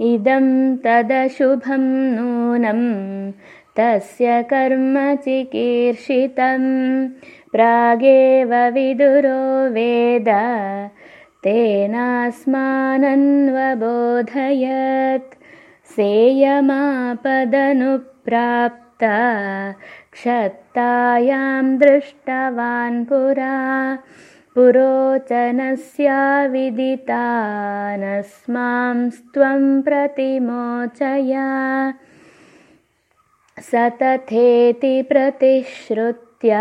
इदं तदशुभं नूनं तस्य कर्म चिकीर्षितं। प्रागेव विदुरो वेद तेनास्मानन्वबोधयत्। सेयमापदनुप्राप्ता क्षत्तायां दृष्टवान् पुरा पुरोचनस्याविदितानस्मांस्त्वं प्रतिमोचय। स तथेति प्रतिश्रुत्य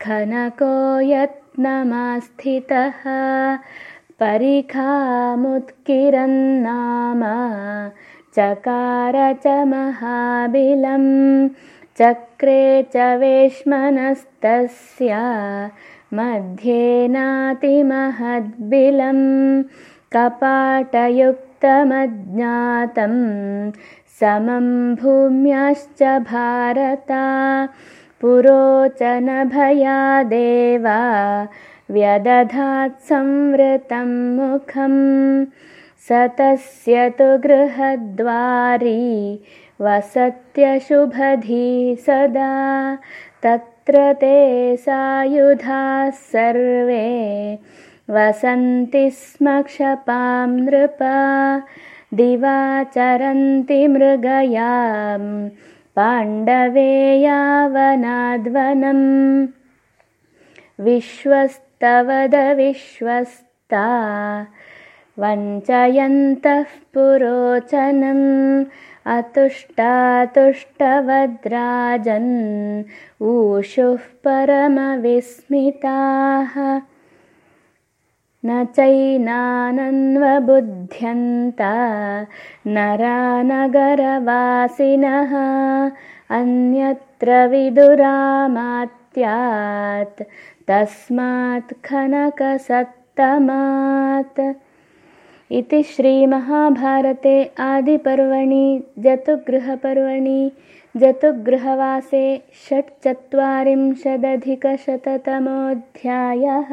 खनको यत्नमास्थितः। परिखामुत्किरन्नाम चकार च महाबिलं चक्रे च वेश्मनस्तस्य मध्ये नातिमहद्बिलं कपाटयुक्तमज्ञातं समं भूम्याश्च भारता पुरोचनभयादेवा व्यदधात्संवृतं मुखं स तस्य तु गृहद्वारी वसत्यशुभधी सदा तत्र ते सायुधाः सर्वे वसन्ति स्म क्षपां नृप दिवाचरन्ति मृगयां पाण्डवे यावनाद्वनम् विश्वस्तवदविश्वस्ता वञ्चयन्तः पुरोचनम्। अतुष्टातुष्टवद्राजन् ऊषुः परमविस्मिताः। न चैनानन्वबुध्यन्ता नरानगरवासिनः। अन्यत्र विदुरामात्यात् तस्मात् खनकसत्तमात् इति श्रीमहाभारते आदिपर्वणि जतुगृहपर्वणि जतुगृहवासे षट्चत्वारिंशदधिकशततमोऽध्यायः